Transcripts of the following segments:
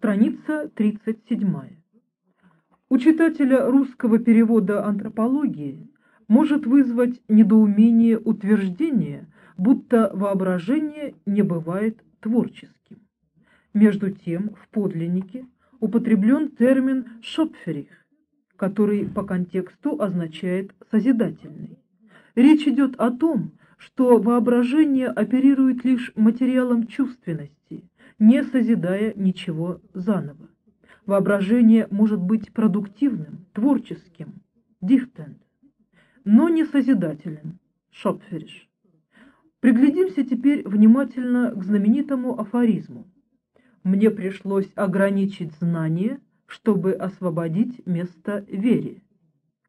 Страница 37. У читателя русского перевода антропологии может вызвать недоумение утверждение, будто воображение не бывает творческим. Между тем, в подлиннике употреблен термин «шопферих», который по контексту означает «созидательный». Речь идет о том, что воображение оперирует лишь материалом чувственности, не созидая ничего заново. Воображение может быть продуктивным, творческим, дихтенд, но не созидательным, шопфериш. Приглядимся теперь внимательно к знаменитому афоризму. Мне пришлось ограничить знание, чтобы освободить место вере.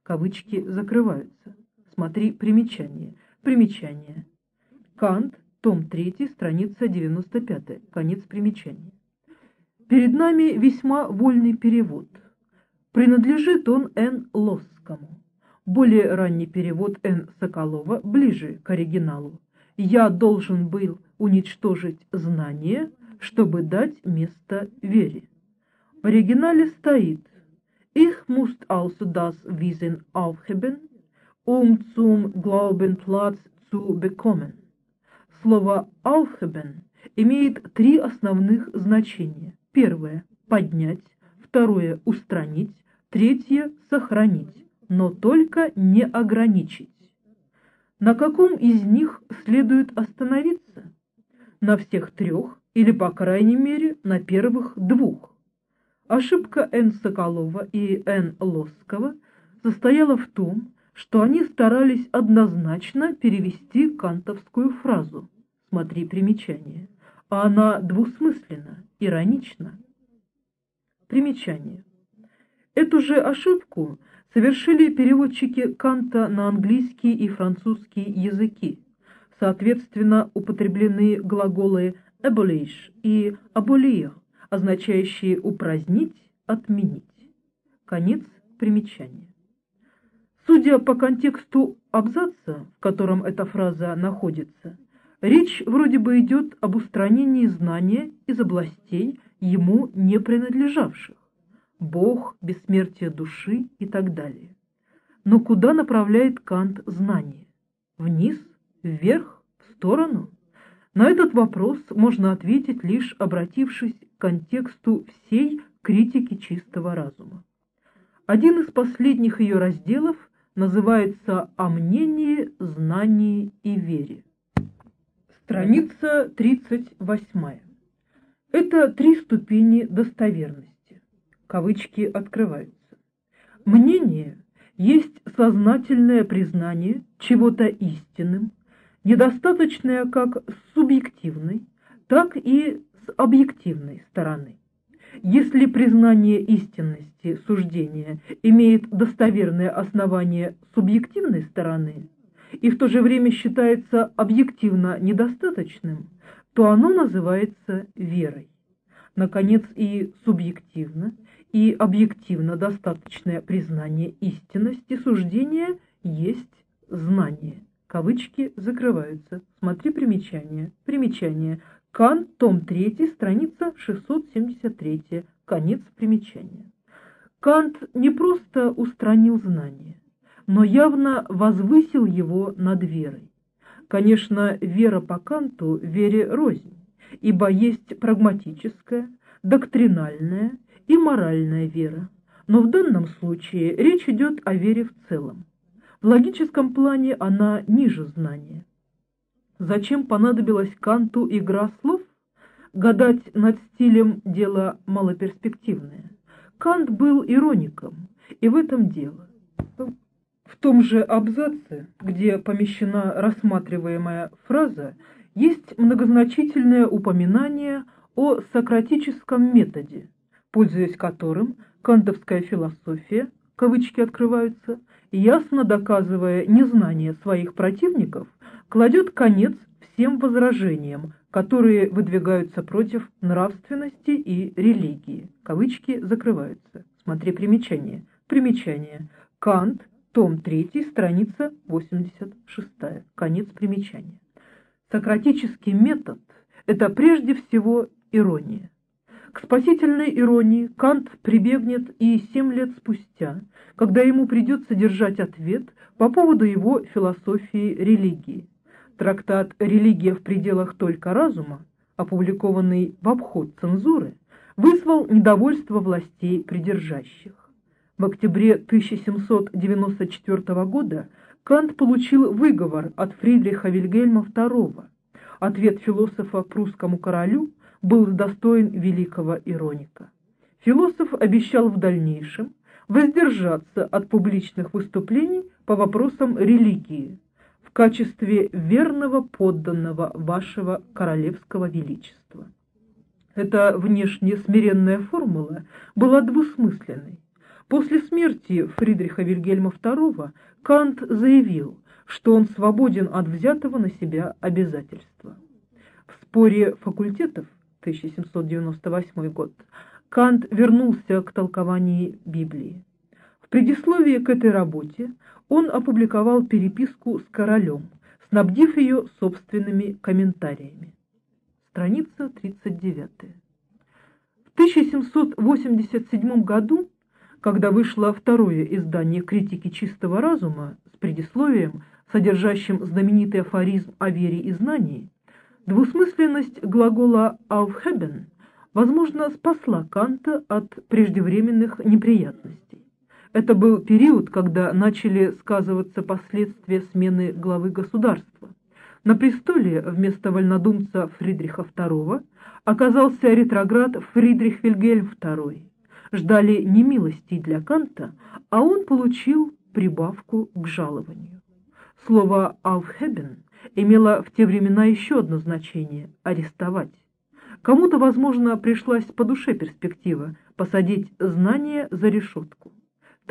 Кавычки закрываются. Смотри примечание. Примечание. Кант, том 3, страница 95, конец примечания. Перед нами весьма вольный перевод. Принадлежит он Н. Лосскому. Более ранний перевод Н. Соколова ближе к оригиналу. «Я должен был уничтожить знание, чтобы дать место вере». В оригинале стоит «Ich muss also das Wissen aufheben, um zum Glauben Platz zu bekommen». Слово «aufheben» имеет три основных значения. Первое – поднять, второе – устранить, третье – сохранить, но только не ограничить. На каком из них следует остановиться? На всех трех или, по крайней мере, на первых двух. Ошибка Н. Соколова и Н. Лосского состояла в том, что они старались однозначно перевести кантовскую фразу «смотри примечание», а она двусмысленна, иронична. Примечание. Эту же ошибку совершили переводчики Канта на английский и французский языки. Соответственно, употреблены глаголы «abolish» и «abolir», означающие «упразднить», «отменить». Конец примечания. Судя по контексту абзаца, в котором эта фраза находится, речь вроде бы идет об устранении знания из областей, ему не принадлежавших. Бог, бессмертие души и так далее. Но куда направляет Кант знание? Вниз, вверх, в сторону? На этот вопрос можно ответить, лишь обратившись к контексту всей критики чистого разума. Один из последних ее разделов называется «О мнении, знании и вере». Страница 38. Это три ступени достоверности. Кавычки открываются. Мнение есть сознательное признание чего-то истинным, недостаточное как с субъективной, так и с объективной стороны. Если признание истинности суждения имеет достоверное основание субъективной стороны и в то же время считается объективно недостаточным, то оно называется верой. Наконец, и субъективно, и объективно достаточное признание истинности суждения есть знание. Кавычки закрываются. Смотри примечание. Примечание. Кан, том 3, страница 673, конец примечания. Кант не просто устранил знание, но явно возвысил его над верой. Конечно, вера по Канту вере рознь, ибо есть прагматическая, доктринальная и моральная вера, но в данном случае речь идет о вере в целом. В логическом плане она ниже знания. Зачем понадобилась Канту игра слов? Гадать над стилем – дело малоперспективное. Кант был ироником, и в этом дело. В том же абзаце, где помещена рассматриваемая фраза, есть многозначительное упоминание о сократическом методе, пользуясь которым кантовская философия, кавычки открываются, ясно доказывая незнание своих противников – кладет конец всем возражениям, которые выдвигаются против нравственности и религии. Кавычки закрываются. Смотри примечание. Примечание. Кант, том 3, страница 86. Конец примечания. Сократический метод – это прежде всего ирония. К спасительной иронии Кант прибегнет и семь лет спустя, когда ему придется держать ответ по поводу его философии религии. Трактат «Религия в пределах только разума», опубликованный в обход цензуры, вызвал недовольство властей придержащих. В октябре 1794 года Кант получил выговор от Фридриха Вильгельма II. Ответ философа прусскому королю был достоин великого ироника. Философ обещал в дальнейшем воздержаться от публичных выступлений по вопросам религии в качестве верного подданного вашего королевского величества. Эта внешне смиренная формула была двусмысленной. После смерти Фридриха Вильгельма II Кант заявил, что он свободен от взятого на себя обязательства. В споре факультетов 1798 год Кант вернулся к толкованию Библии. В предисловии к этой работе он опубликовал переписку с королем, снабдив ее собственными комментариями. Страница 39. В 1787 году, когда вышло второе издание «Критики чистого разума» с предисловием, содержащим знаменитый афоризм о вере и знании, двусмысленность глагола «aufheben» возможно спасла Канта от преждевременных неприятностей. Это был период, когда начали сказываться последствия смены главы государства. На престоле вместо вольнодумца Фридриха II оказался ретроград Фридрих Вильгельм II. Ждали не милостей для Канта, а он получил прибавку к жалованию. Слово «aufheben» имело в те времена еще одно значение – арестовать. Кому-то, возможно, пришлась по душе перспектива посадить знание за решетку.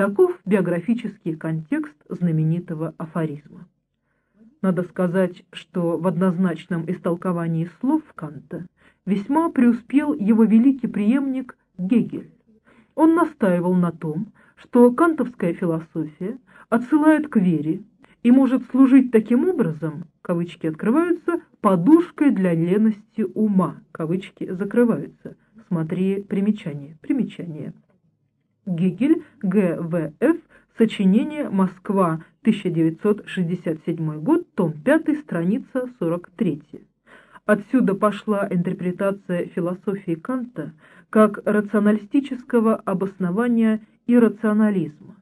Таков биографический контекст знаменитого афоризма. Надо сказать, что в однозначном истолковании слов Канта весьма преуспел его великий преемник Гегель. Он настаивал на том, что кантовская философия отсылает к вере и может служить таким образом, кавычки открываются, подушкой для лености ума, кавычки закрываются. Смотри примечание. Примечание. Гегель, Г.В.Ф., сочинение «Москва», 1967 год, том 5, страница 43. Отсюда пошла интерпретация философии Канта как рационалистического обоснования иррационализма.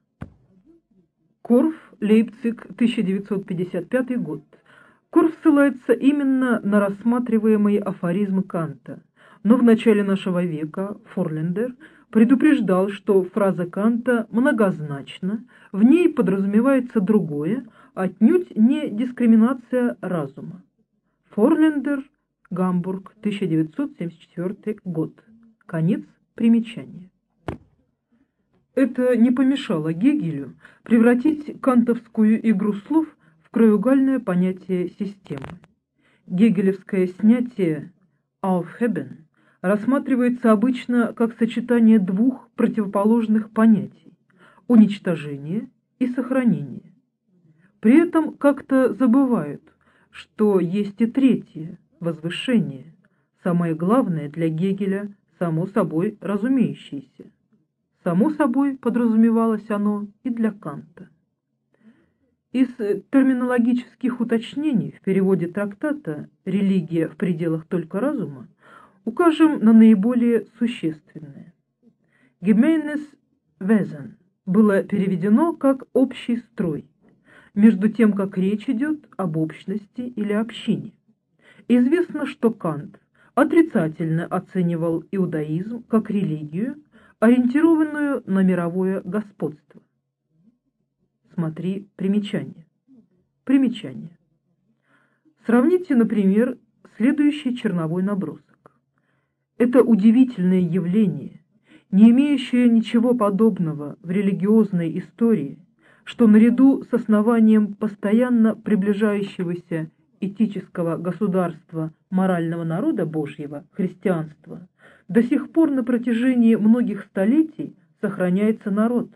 Корф, Лейпциг, 1955 год. Корф ссылается именно на рассматриваемые афоризмы Канта, но в начале нашего века Форлендер предупреждал, что фраза Канта многозначна, в ней подразумевается другое, отнюдь не дискриминация разума. Форлендер, Гамбург, 1974 год. Конец примечания. Это не помешало Гегелю превратить кантовскую игру слов в краеугольное понятие системы. Гегелевское снятие «aufheben» рассматривается обычно как сочетание двух противоположных понятий – уничтожение и сохранение. При этом как-то забывают, что есть и третье – возвышение, самое главное для Гегеля, само собой разумеющееся. Само собой подразумевалось оно и для Канта. Из терминологических уточнений в переводе трактата «Религия в пределах только разума» Укажем на наиболее существенное. Геменес Везен было переведено как «общий строй», между тем, как речь идет об общности или общине. Известно, что Кант отрицательно оценивал иудаизм как религию, ориентированную на мировое господство. Смотри примечание. Примечание. Сравните, например, следующий черновой наброс. Это удивительное явление, не имеющее ничего подобного в религиозной истории, что наряду с основанием постоянно приближающегося этического государства морального народа Божьего, христианства, до сих пор на протяжении многих столетий сохраняется народ,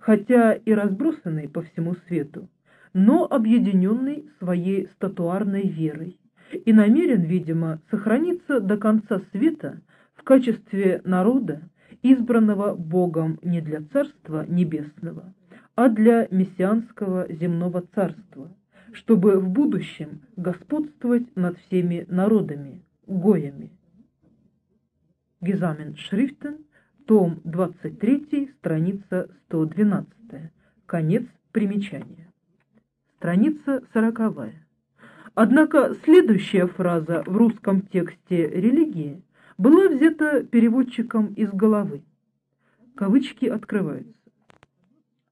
хотя и разбросанный по всему свету, но объединенный своей статуарной верой и намерен, видимо, сохраниться до конца света в качестве народа, избранного Богом не для Царства Небесного, а для мессианского земного царства, чтобы в будущем господствовать над всеми народами, гоями. Гизамен Шрифтен, том 23, страница 112, конец примечания. Страница 40. Однако следующая фраза в русском тексте религии была взята переводчиком из головы. Кавычки открываются.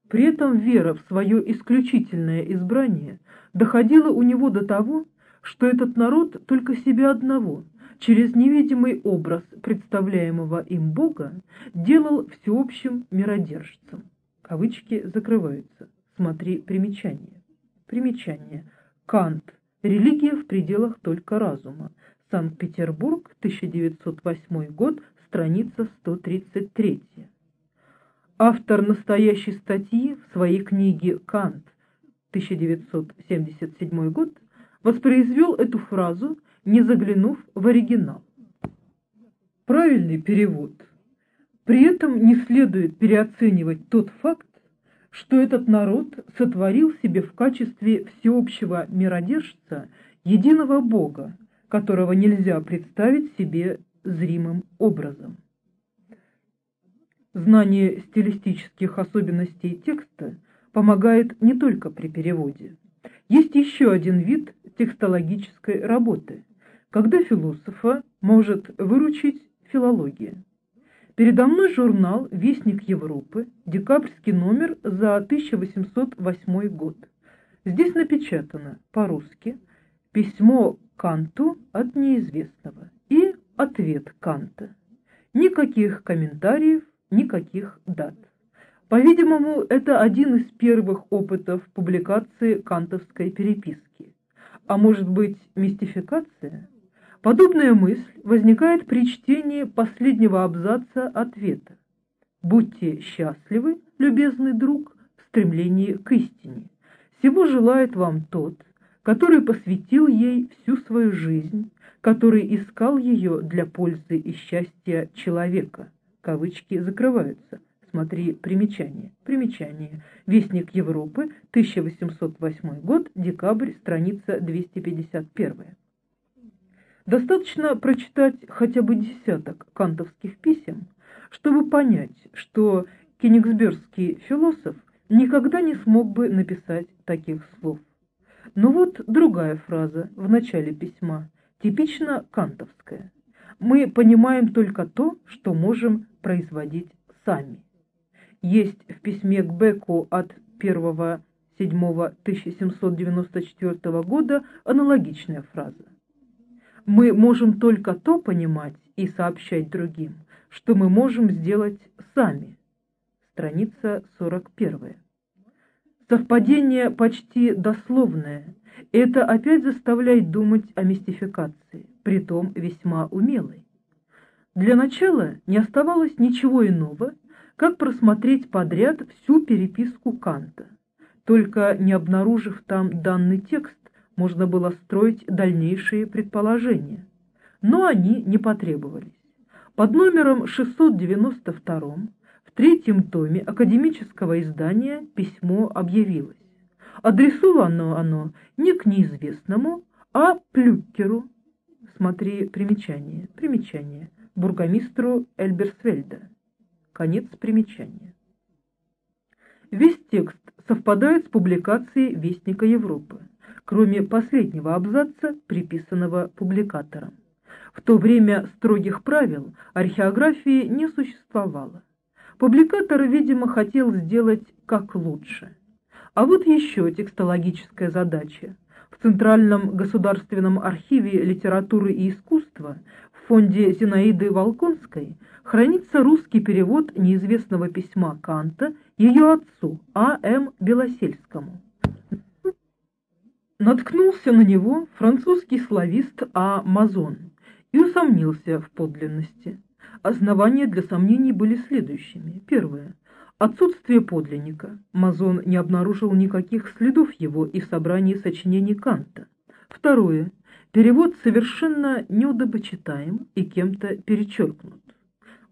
При этом вера в свое исключительное избрание доходила у него до того, что этот народ только себя одного, через невидимый образ представляемого им Бога, делал всеобщим миродержцем. Кавычки закрываются. Смотри примечание. Примечание. Кант. Религия в пределах только разума. Санкт-Петербург, 1908 год, страница 133. Автор настоящей статьи в своей книге «Кант» 1977 год воспроизвел эту фразу, не заглянув в оригинал. Правильный перевод. При этом не следует переоценивать тот факт, что этот народ сотворил себе в качестве всеобщего миродержца единого Бога, которого нельзя представить себе зримым образом. Знание стилистических особенностей текста помогает не только при переводе. Есть еще один вид текстологической работы, когда философа может выручить филология. Передо мной журнал «Вестник Европы», декабрьский номер за 1808 год. Здесь напечатано по-русски «Письмо Канту от неизвестного» и «Ответ Канта». Никаких комментариев, никаких дат. По-видимому, это один из первых опытов публикации кантовской переписки. А может быть, мистификация? Подобная мысль возникает при чтении последнего абзаца ответа. «Будьте счастливы, любезный друг, в стремлении к истине. Всего желает вам тот, который посвятил ей всю свою жизнь, который искал ее для пользы и счастья человека» кавычки закрываются. Смотри примечание. Примечание. Вестник Европы, 1808 год, декабрь, страница 251. Достаточно прочитать хотя бы десяток кантовских писем, чтобы понять, что кенигсбергский философ никогда не смог бы написать таких слов. Но вот другая фраза в начале письма, типично кантовская. Мы понимаем только то, что можем производить сами. Есть в письме к Беку от 1.7.1794 года аналогичная фраза. Мы можем только то понимать и сообщать другим, что мы можем сделать сами. Страница 41. Совпадение почти дословное. Это опять заставляет думать о мистификации, притом весьма умелой. Для начала не оставалось ничего иного, как просмотреть подряд всю переписку Канта. Только не обнаружив там данный текст, можно было строить дальнейшие предположения. Но они не потребовались. Под номером 692 в третьем томе академического издания письмо объявилось. Адресовано оно не к неизвестному, а Плюкеру. Смотри примечание. Примечание бургомистру Эльберсвельда. Конец примечания. Весь текст совпадает с публикацией Вестника Европы, кроме последнего абзаца, приписанного публикатором. В то время строгих правил археографии не существовало. Публикатор, видимо, хотел сделать как лучше. А вот еще текстологическая задача. В Центральном государственном архиве литературы и искусства в фонде Зинаиды Волконской хранится русский перевод неизвестного письма Канта ее отцу А.М. Белосельскому. Наткнулся на него французский славист А. Мазон и усомнился в подлинности. Основания для сомнений были следующими. Первое. Отсутствие подлинника. Мазон не обнаружил никаких следов его и в собрании сочинений Канта. Второе. Перевод совершенно неудобочитаем и кем-то перечеркнут.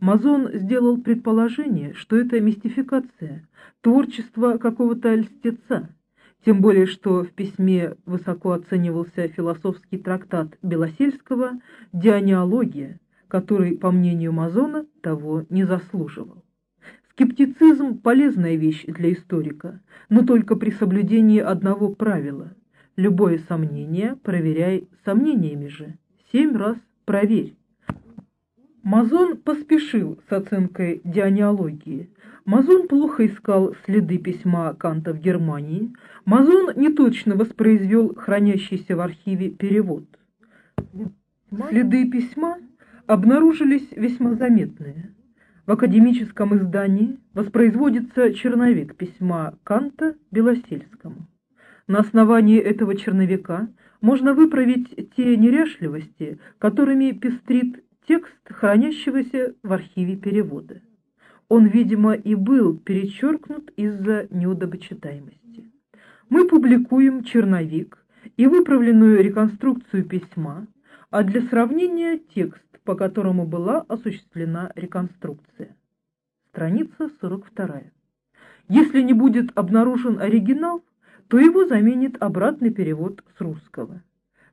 Мазон сделал предположение, что это мистификация, творчество какого-то льстеца, тем более что в письме высоко оценивался философский трактат Белосельского «Дианеология», который, по мнению Мазона, того не заслуживал. Скептицизм – полезная вещь для историка, но только при соблюдении одного правила – любое сомнение проверяй сомнениями же, семь раз проверь. Мазон поспешил с оценкой дианеологии. Мазон плохо искал следы письма Канта в Германии. Мазон неточно воспроизвел хранящийся в архиве перевод. Следы письма обнаружились весьма заметные. В академическом издании воспроизводится черновик письма Канта Белосельскому. На основании этого черновика можно выправить те неряшливости, которыми пестрит текст хранящегося в архиве перевода. Он, видимо, и был перечеркнут из-за неудобочитаемости. Мы публикуем черновик и выправленную реконструкцию письма, а для сравнения текст, по которому была осуществлена реконструкция. Страница 42. Если не будет обнаружен оригинал, то его заменит обратный перевод с русского.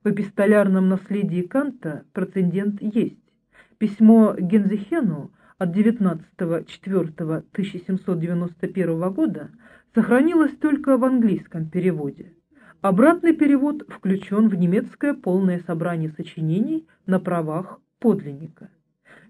В эпистолярном наследии Канта прецедент есть. Письмо Гензехену от 19.04.1791 года сохранилось только в английском переводе. Обратный перевод включен в немецкое полное собрание сочинений на правах подлинника.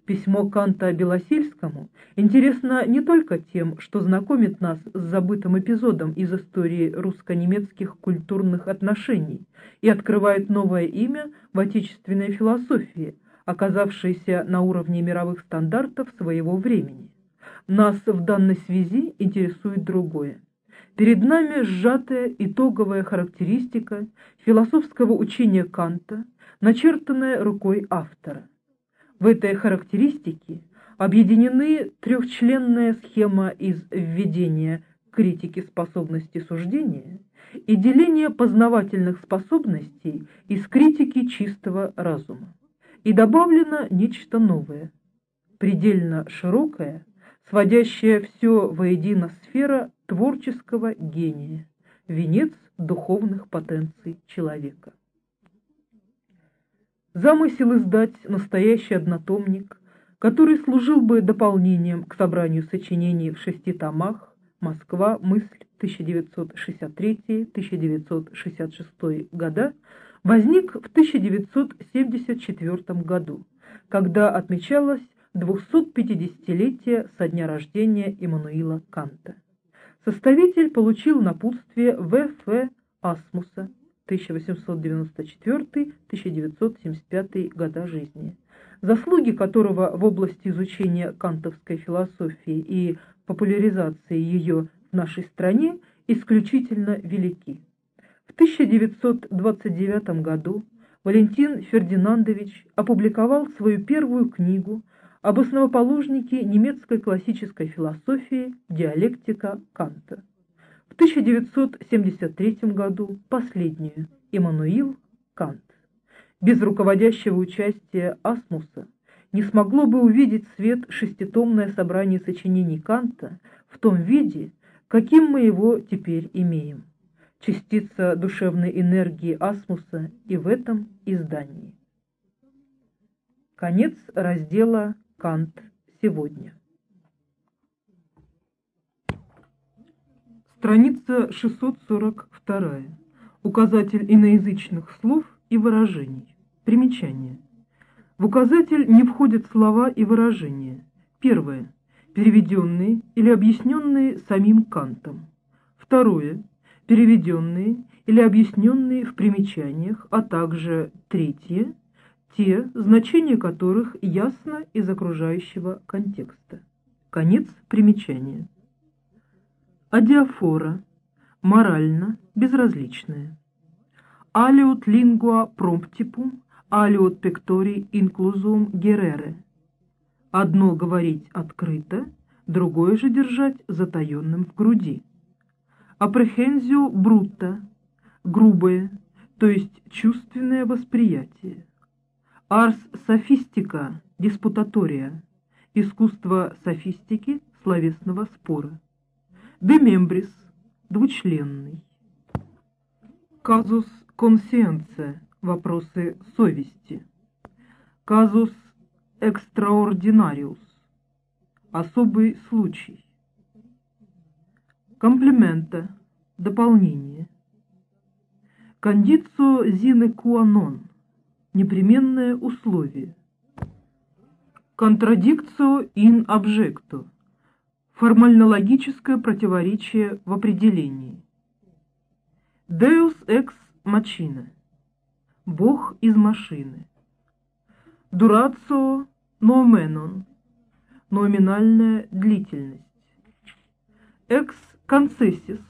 Письмо Канта Белосельскому интересно не только тем, что знакомит нас с забытым эпизодом из истории русско-немецких культурных отношений и открывает новое имя в отечественной философии – оказавшиеся на уровне мировых стандартов своего времени. Нас в данной связи интересует другое. Перед нами сжатая итоговая характеристика философского учения Канта, начертанная рукой автора. В этой характеристике объединены трехчленная схема из введения критики способности суждения и деления познавательных способностей из критики чистого разума и добавлено нечто новое, предельно широкое, сводящее все воедино сфера творческого гения, венец духовных потенций человека. Замысел издать настоящий однотомник, который служил бы дополнением к собранию сочинений в шести томах «Москва. Мысль. 1963-1966 года», возник в 1974 году, когда отмечалось 250-летие со дня рождения Иммануила Канта. Составитель получил напутствие В.Ф. Асмуса 1894-1975 года жизни, заслуги которого в области изучения кантовской философии и популяризации ее в нашей стране исключительно велики. В 1929 году Валентин Фердинандович опубликовал свою первую книгу об основоположнике немецкой классической философии «Диалектика Канта». В 1973 году последнюю «Иммануил Кант». Без руководящего участия Асмуса не смогло бы увидеть свет шеститомное собрание сочинений Канта в том виде, каким мы его теперь имеем частица душевной энергии Асмуса и в этом издании. Конец раздела «Кант сегодня». Страница 642. Указатель иноязычных слов и выражений. Примечание. В указатель не входят слова и выражения. Первое. Переведенные или объясненные самим Кантом. Второе переведенные или объясненные в примечаниях, а также третье, те, значения которых ясно из окружающего контекста. Конец примечания. Адиафора. Морально безразличная. Алиот лингуа промптипум, алиот пектори инклузум герере. Одно говорить открыто, другое же держать затаенным в груди апрехензио брута, грубое, то есть чувственное восприятие. Арс софистика, диспутатория, искусство софистики словесного спора. Бемембрис – двучленный. Казус консиенция – вопросы совести. Казус экстраординариус – особый случай. Комплимента – дополнение. Кондицо зины куанон – непременное условие. Контрадикцио ин обжекто – формально-логическое противоречие в определении. Deus ex machina – Бог из машины. Duratio nomenon – номинальная длительность. Ex concessis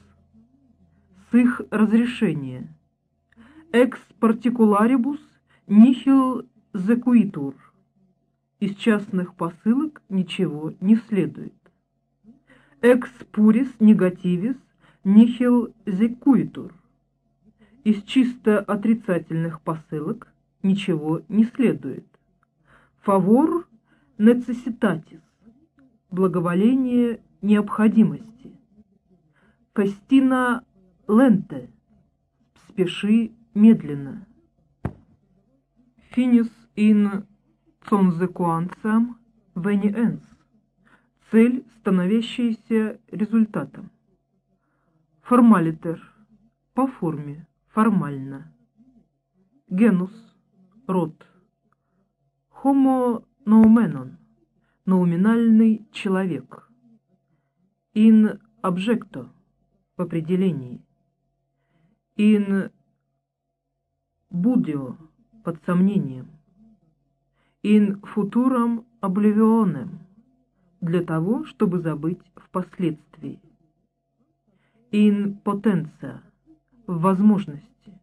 – с их разрешения. Ex particularibus nihil sequitur – из частных посылок ничего не следует. Ex puris negativis nihil sequitur – из чисто отрицательных посылок ничего не следует. Фавор necessitatis – благоволение необходимости. Костина ленте – спеши медленно. Finis in consequentiam veniens – цель, становящаяся результатом. Формалитер – по форме, формально. Генус – род. Homo noumenon – науминальный человек. In обжекто – в определении. In будио – под сомнением. In futuram oblivionem – для того, чтобы забыть впоследствии. In potentia – в возможности.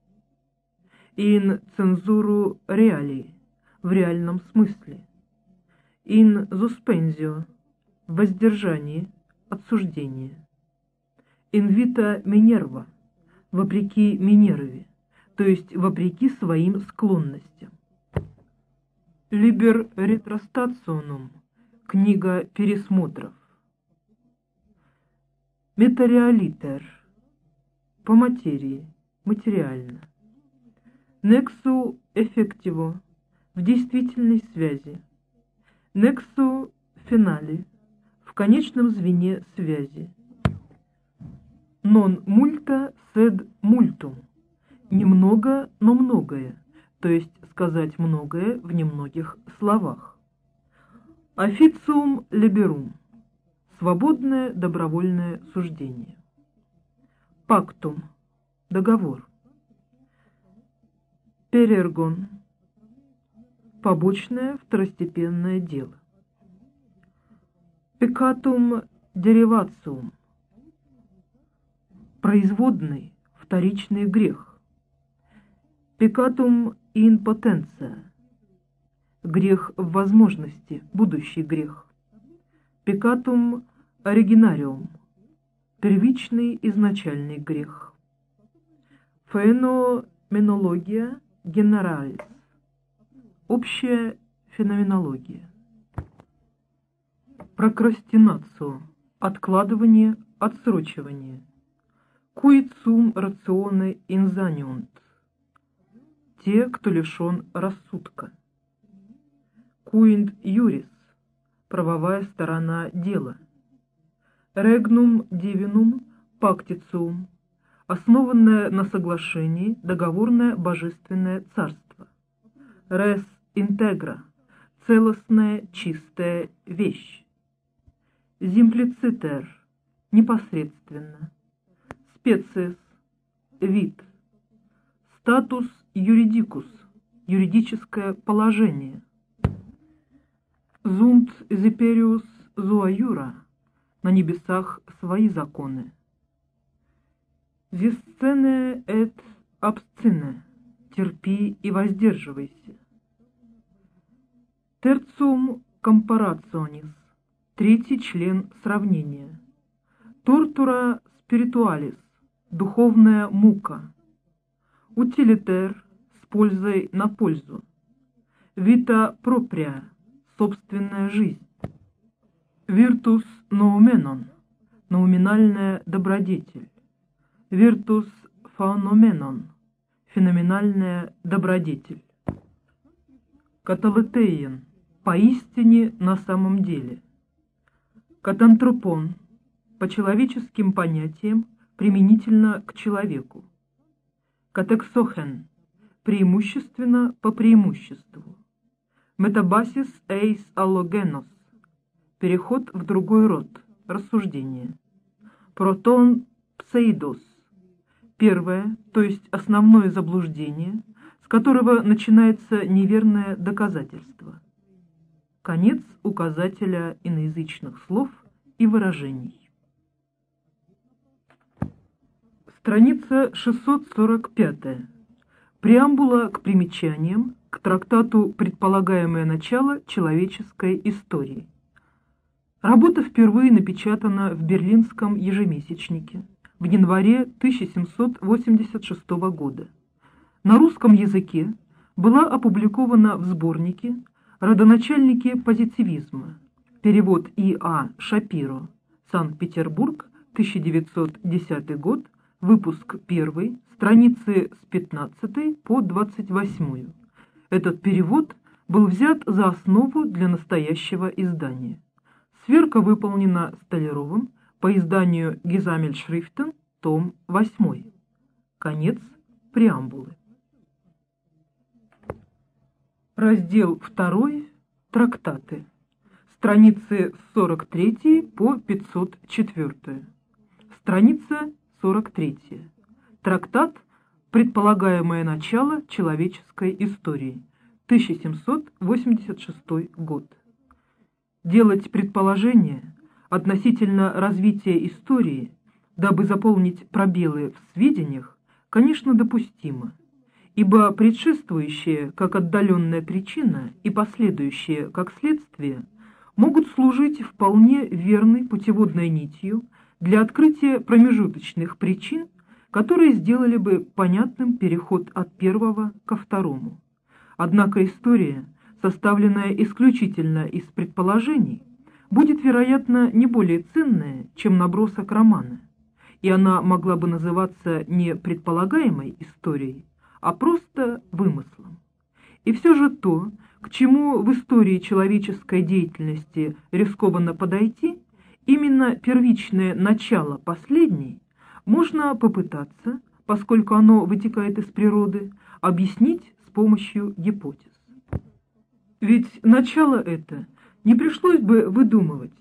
In цензуру реалии – в реальном смысле. In suspensio – в воздержании, отсуждение. Vita Минерва – вопреки Минерве, то есть вопреки своим склонностям. Либер ретростационум – книга пересмотров. Метареалитер – по материи, материально. Нексу эффективо – в действительной связи. Нексу финале – в конечном звене связи. Non multa sed multum – немного, но многое, то есть сказать многое в немногих словах. Officium liberum – свободное добровольное суждение. Пактум – договор. Перергон – побочное второстепенное дело. Пекатум деривациум – производный вторичный грех. Пекатум инпотенция – грех в возможности, будущий грех. Пекатум оригинариум – первичный изначальный грех. Феноменология генералис – общая феноменология. Прокрастинацию – откладывание, отсрочивание. Sum ratione insaniunt – те, кто лишен рассудка. Quint juris – правовая сторона дела. Regnum divinum pactitium – основанное на соглашении договорное божественное царство. Res integra – целостная чистая вещь. Зимплицитер – непосредственно. Специес – вид. Статус юридикус – юридическое положение. Зунт зепериус зуаюра – на небесах свои законы. Зисцене эт абсцине – терпи и воздерживайся. Терцум компарационис – третий член сравнения. Тортура спиритуалис – духовная мука. Утилитер – с пользой на пользу. Вита проприя – собственная жизнь. Virtus noumenon – науминальная добродетель. Virtus phenomenon – феноменальная добродетель. Каталетеен – поистине на самом деле. Катантропон – по человеческим понятиям применительно к человеку. Катексохен – преимущественно по преимуществу. Метабасис эйс аллогенос – переход в другой род, рассуждение. Протон псейдос – первое, то есть основное заблуждение, с которого начинается неверное доказательство. Конец указателя иноязычных слов и выражений. Страница 645. Преамбула к примечаниям к трактату «Предполагаемое начало человеческой истории». Работа впервые напечатана в Берлинском ежемесячнике в январе 1786 года. На русском языке была опубликована в сборнике «Родоначальники позитивизма», перевод И.А. Шапиро, Санкт-Петербург, 1910 год, выпуск 1, страницы с 15 по 28. Этот перевод был взят за основу для настоящего издания. Сверка выполнена Столяровым по изданию Гизамельшрифтен, том 8. Конец преамбулы. Раздел 2. Трактаты. Страницы с 43 по 504. Страница 43. Трактат Предполагаемое начало человеческой истории. 1786 год. Делать предположения относительно развития истории, дабы заполнить пробелы в сведениях, конечно, допустимо, ибо предшествующее как отдаленная причина и последующее как следствие могут служить вполне верной путеводной нитью для открытия промежуточных причин которые сделали бы понятным переход от первого ко второму. Однако история, составленная исключительно из предположений, будет, вероятно, не более ценная, чем набросок романа, и она могла бы называться не предполагаемой историей, а просто вымыслом. И все же то, к чему в истории человеческой деятельности рискованно подойти, именно первичное начало последней – можно попытаться, поскольку оно вытекает из природы, объяснить с помощью гипотез. Ведь начало это не пришлось бы выдумывать,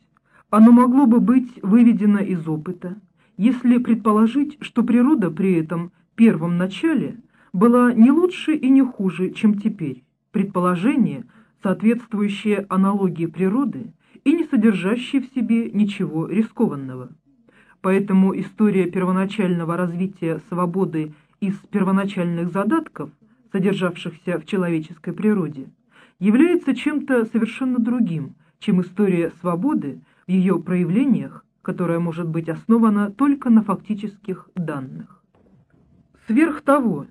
оно могло бы быть выведено из опыта, если предположить, что природа при этом первом начале была не лучше и не хуже, чем теперь, предположение, соответствующее аналогии природы и не содержащее в себе ничего рискованного. Поэтому история первоначального развития свободы из первоначальных задатков, содержавшихся в человеческой природе, является чем-то совершенно другим, чем история свободы в ее проявлениях, которая может быть основана только на фактических данных. Сверх того,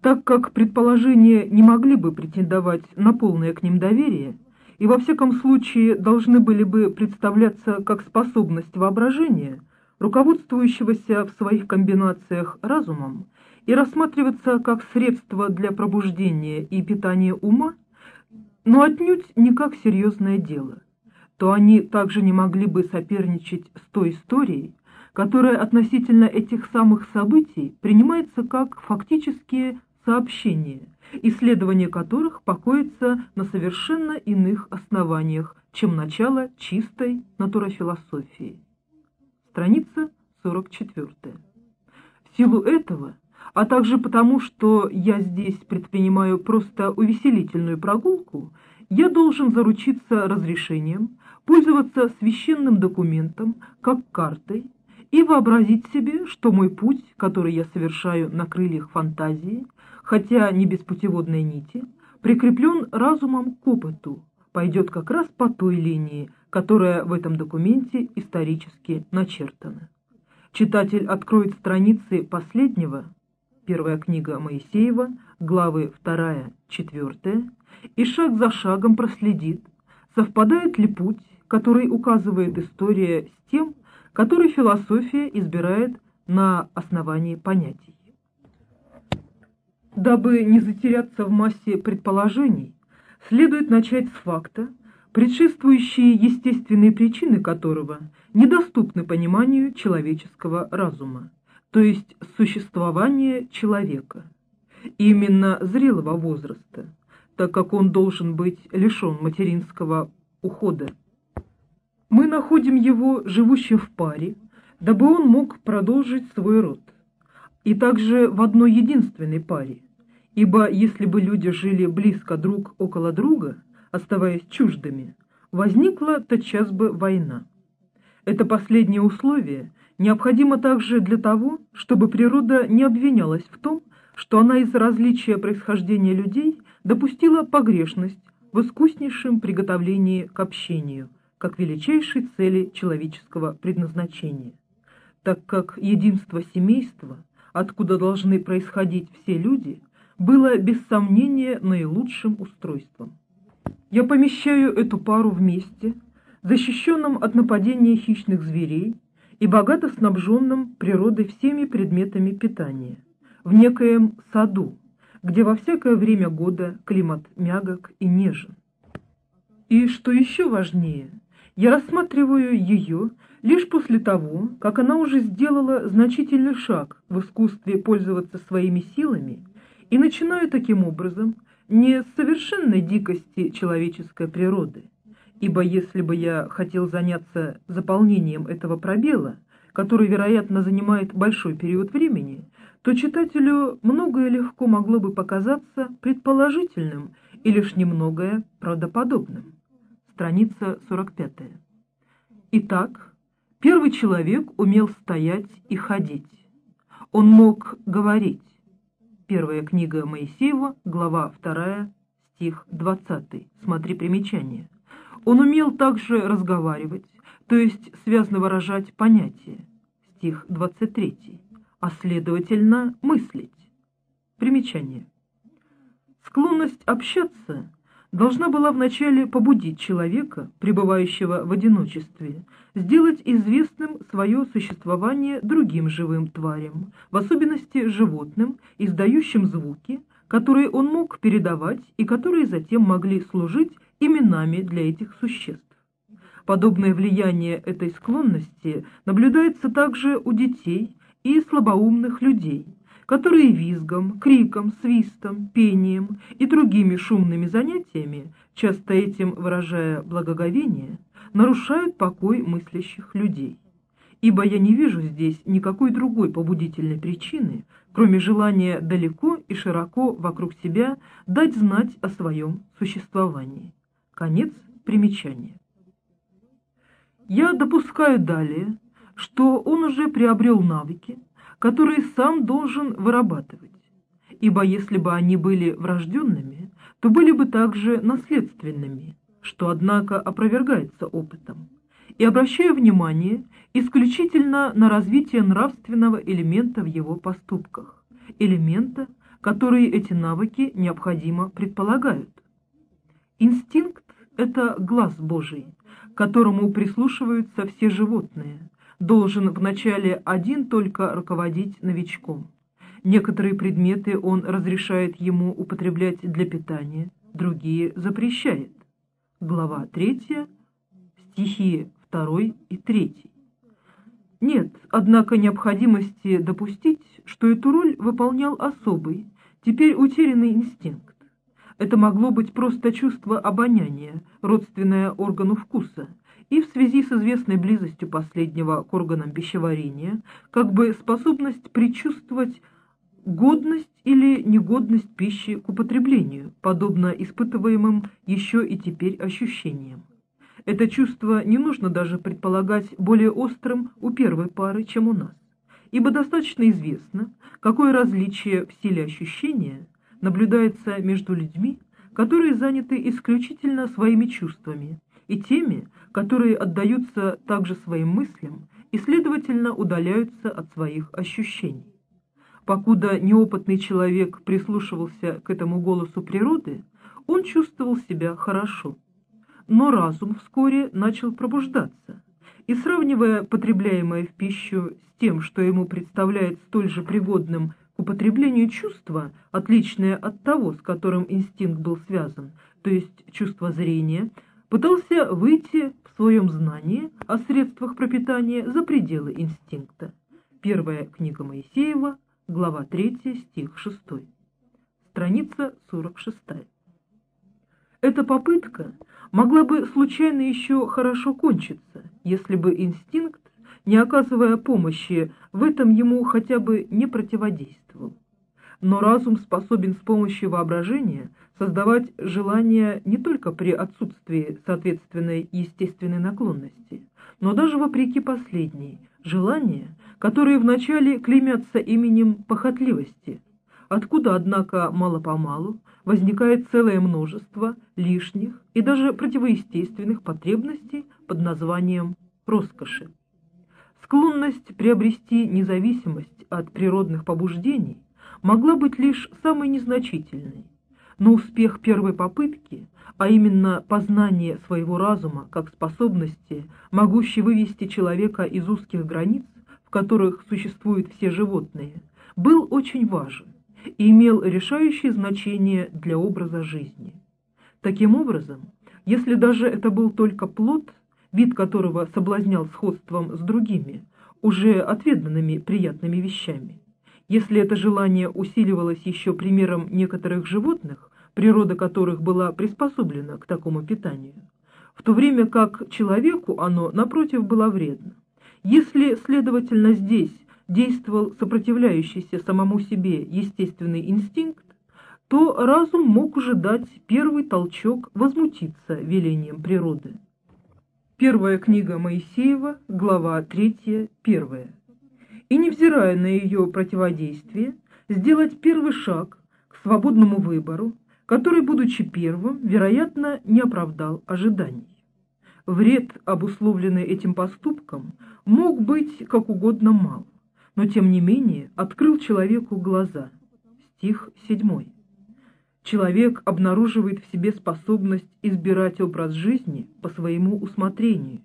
так как предположения не могли бы претендовать на полное к ним доверие, и во всяком случае должны были бы представляться как способность воображения – руководствующегося в своих комбинациях разумом и рассматриваться как средство для пробуждения и питания ума, но отнюдь не как серьезное дело, то они также не могли бы соперничать с той историей, которая относительно этих самых событий принимается как фактические сообщения, исследование которых покоится на совершенно иных основаниях, чем начало чистой натурофилософии страница 44. В силу этого, а также потому, что я здесь предпринимаю просто увеселительную прогулку, я должен заручиться разрешением пользоваться священным документом как картой и вообразить себе, что мой путь, который я совершаю на крыльях фантазии, хотя не без путеводной нити, прикреплен разумом к опыту, пойдет как раз по той линии, которая в этом документе исторически начертана. Читатель откроет страницы последнего, первая книга Моисеева, главы 2-4, и шаг за шагом проследит, совпадает ли путь, который указывает история, с тем, который философия избирает на основании понятий. Дабы не затеряться в массе предположений, следует начать с факта, предшествующие естественные причины которого недоступны пониманию человеческого разума, то есть существование человека, именно зрелого возраста, так как он должен быть лишен материнского ухода. Мы находим его живущим в паре, дабы он мог продолжить свой род, и также в одной единственной паре, ибо если бы люди жили близко друг около друга, оставаясь чуждыми, возникла тотчас бы война. Это последнее условие необходимо также для того, чтобы природа не обвинялась в том, что она из различия происхождения людей допустила погрешность в искуснейшем приготовлении к общению, как величайшей цели человеческого предназначения, так как единство семейства, откуда должны происходить все люди, было без сомнения наилучшим устройством. Я помещаю эту пару вместе, защищенным от нападения хищных зверей и богато снабженным природой всеми предметами питания, в некоем саду, где во всякое время года климат мягок и нежен. И что еще важнее, я рассматриваю ее лишь после того, как она уже сделала значительный шаг в искусстве пользоваться своими силами и начинаю таким образом не с совершенной дикости человеческой природы, ибо если бы я хотел заняться заполнением этого пробела, который, вероятно, занимает большой период времени, то читателю многое легко могло бы показаться предположительным и лишь немногое правдоподобным. Страница 45. Итак, первый человек умел стоять и ходить. Он мог говорить. Первая книга Моисеева, глава 2, стих 20. Смотри примечание. Он умел также разговаривать, то есть связно выражать понятия. Стих 23 а следовательно мыслить. Примечание. Склонность общаться должна была вначале побудить человека, пребывающего в одиночестве, сделать известным свое существование другим живым тварям, в особенности животным, издающим звуки, которые он мог передавать и которые затем могли служить именами для этих существ. Подобное влияние этой склонности наблюдается также у детей и слабоумных людей, которые визгом, криком, свистом, пением и другими шумными занятиями, часто этим выражая благоговение, нарушают покой мыслящих людей. Ибо я не вижу здесь никакой другой побудительной причины, кроме желания далеко и широко вокруг себя дать знать о своем существовании. Конец примечания. Я допускаю далее, что он уже приобрел навыки, которые сам должен вырабатывать, ибо если бы они были врожденными, то были бы также наследственными, что, однако, опровергается опытом, и обращаю внимание исключительно на развитие нравственного элемента в его поступках, элемента, который эти навыки необходимо предполагают. Инстинкт – это глаз Божий, которому прислушиваются все животные, должен вначале один только руководить новичком. Некоторые предметы он разрешает ему употреблять для питания, другие запрещает. Глава 3, стихи 2 и 3. Нет, однако, необходимости допустить, что эту роль выполнял особый, теперь утерянный инстинкт. Это могло быть просто чувство обоняния, родственное органу вкуса – и в связи с известной близостью последнего к органам пищеварения, как бы способность предчувствовать годность или негодность пищи к употреблению, подобно испытываемым еще и теперь ощущениям. Это чувство не нужно даже предполагать более острым у первой пары, чем у нас, ибо достаточно известно, какое различие в силе ощущения наблюдается между людьми, которые заняты исключительно своими чувствами, и теми, которые отдаются также своим мыслям и, следовательно, удаляются от своих ощущений. Покуда неопытный человек прислушивался к этому голосу природы, он чувствовал себя хорошо. но разум вскоре начал пробуждаться, и сравнивая потребляемое в пищу с тем, что ему представляет столь же пригодным к употреблению чувства, отличное от того, с которым инстинкт был связан, то есть чувство зрения, пытался выйти в своем знании о средствах пропитания за пределы инстинкта. Первая книга Моисеева, глава 3, стих 6. Страница 46. Эта попытка могла бы случайно еще хорошо кончиться, если бы инстинкт, не оказывая помощи, в этом ему хотя бы не противодействовал. Но разум способен с помощью воображения создавать желание не только при отсутствии соответственной естественной наклонности, но даже вопреки последней, желания, которые вначале клеймятся именем похотливости, откуда, однако, мало-помалу возникает целое множество лишних и даже противоестественных потребностей под названием роскоши. Склонность приобрести независимость от природных побуждений могла быть лишь самой незначительной, но успех первой попытки, а именно познание своего разума как способности, могущей вывести человека из узких границ, в которых существуют все животные, был очень важен и имел решающее значение для образа жизни. Таким образом, если даже это был только плод, вид которого соблазнял сходством с другими, уже отведанными приятными вещами, если это желание усиливалось еще примером некоторых животных, природа которых была приспособлена к такому питанию, в то время как человеку оно, напротив, было вредно. Если, следовательно, здесь действовал сопротивляющийся самому себе естественный инстинкт, то разум мог уже дать первый толчок возмутиться велением природы. Первая книга Моисеева, глава 3, 1. И, невзирая на ее противодействие, сделать первый шаг к свободному выбору, который, будучи первым, вероятно, не оправдал ожиданий. Вред, обусловленный этим поступком, мог быть как угодно мал но тем не менее открыл человеку глаза. Стих 7. Человек обнаруживает в себе способность избирать образ жизни по своему усмотрению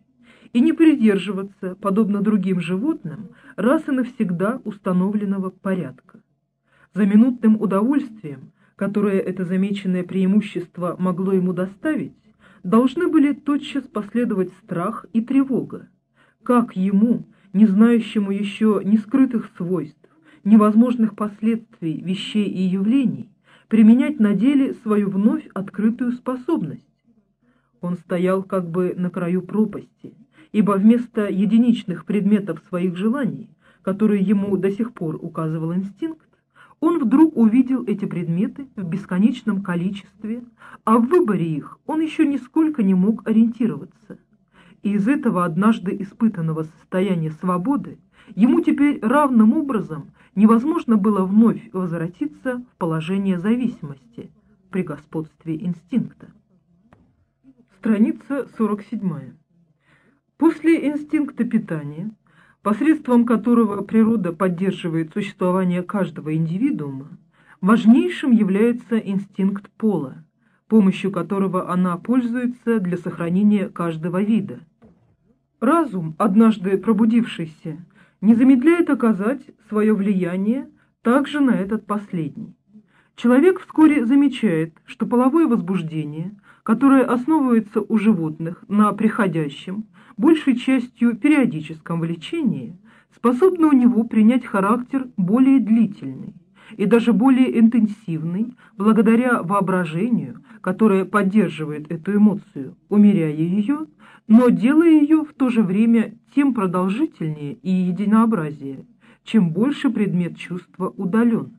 и не придерживаться, подобно другим животным, раз и навсегда установленного порядка. За минутным удовольствием, которое это замеченное преимущество могло ему доставить, должны были тотчас последовать страх и тревога. Как ему, не знающему еще ни скрытых свойств, ни возможных последствий вещей и явлений, применять на деле свою вновь открытую способность. Он стоял как бы на краю пропасти, ибо вместо единичных предметов своих желаний, которые ему до сих пор указывал инстинкт, он вдруг увидел эти предметы в бесконечном количестве, а в выборе их он еще нисколько не мог ориентироваться и из этого однажды испытанного состояния свободы ему теперь равным образом невозможно было вновь возвратиться в положение зависимости при господстве инстинкта. Страница 47. После инстинкта питания, посредством которого природа поддерживает существование каждого индивидуума, важнейшим является инстинкт пола, помощью которого она пользуется для сохранения каждого вида. Разум, однажды пробудившийся, не замедляет оказать свое влияние также на этот последний. Человек вскоре замечает, что половое возбуждение, которое основывается у животных на приходящем, большей частью периодическом влечении, способно у него принять характер более длительный и даже более интенсивный благодаря воображению, которое поддерживает эту эмоцию, умеряя ее, но делая ее в то же время тем продолжительнее и единообразнее, чем больше предмет чувства удален,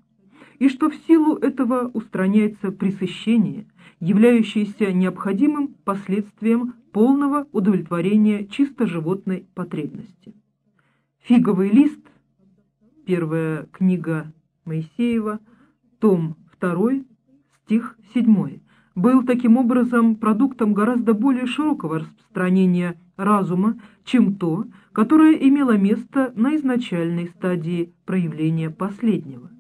и что в силу этого устраняется пресыщение, являющееся необходимым последствием полного удовлетворения чисто животной потребности. Фиговый лист, первая книга Моисеева, том 2, стих 7, был таким образом продуктом гораздо более широкого распространения разума, чем то, которое имело место на изначальной стадии проявления последнего.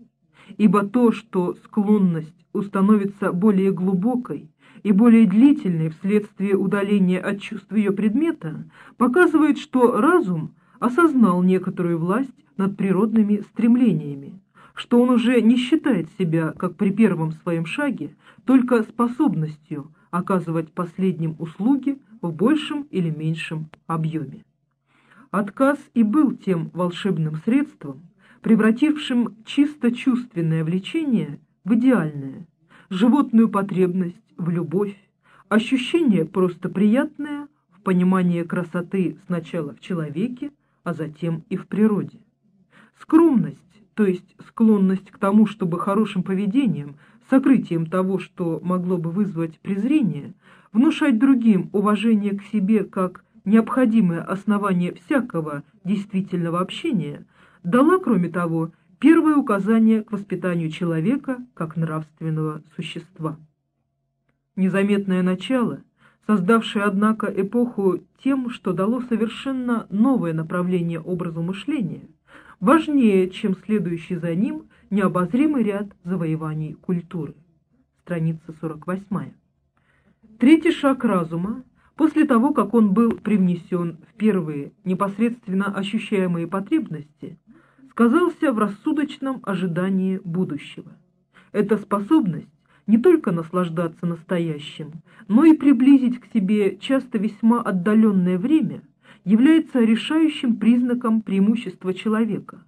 Ибо то, что склонность установится более глубокой, и более длительной вследствие удаления от чувств ее предмета, показывает, что разум осознал некоторую власть над природными стремлениями, что он уже не считает себя, как при первом своем шаге, только способностью оказывать последним услуги в большем или меньшем объеме. Отказ и был тем волшебным средством, превратившим чисто чувственное влечение в идеальное, животную потребность в любовь, ощущение просто приятное в понимание красоты сначала в человеке, а затем и в природе. Скромность, то есть склонность к тому, чтобы хорошим поведением, сокрытием того, что могло бы вызвать презрение, внушать другим уважение к себе как необходимое основание всякого действительного общения, дала, кроме того, первое указание к воспитанию человека как нравственного существа. Незаметное начало, создавшее, однако, эпоху тем, что дало совершенно новое направление образу мышления, важнее, чем следующий за ним необозримый ряд завоеваний культуры. Страница 48. Третий шаг разума, после того, как он был привнесен в первые непосредственно ощущаемые потребности, сказался в рассудочном ожидании будущего. Эта способность не только наслаждаться настоящим, но и приблизить к себе часто весьма отдаленное время является решающим признаком преимущества человека,